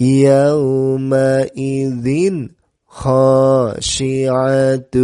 يومئذ خاشعة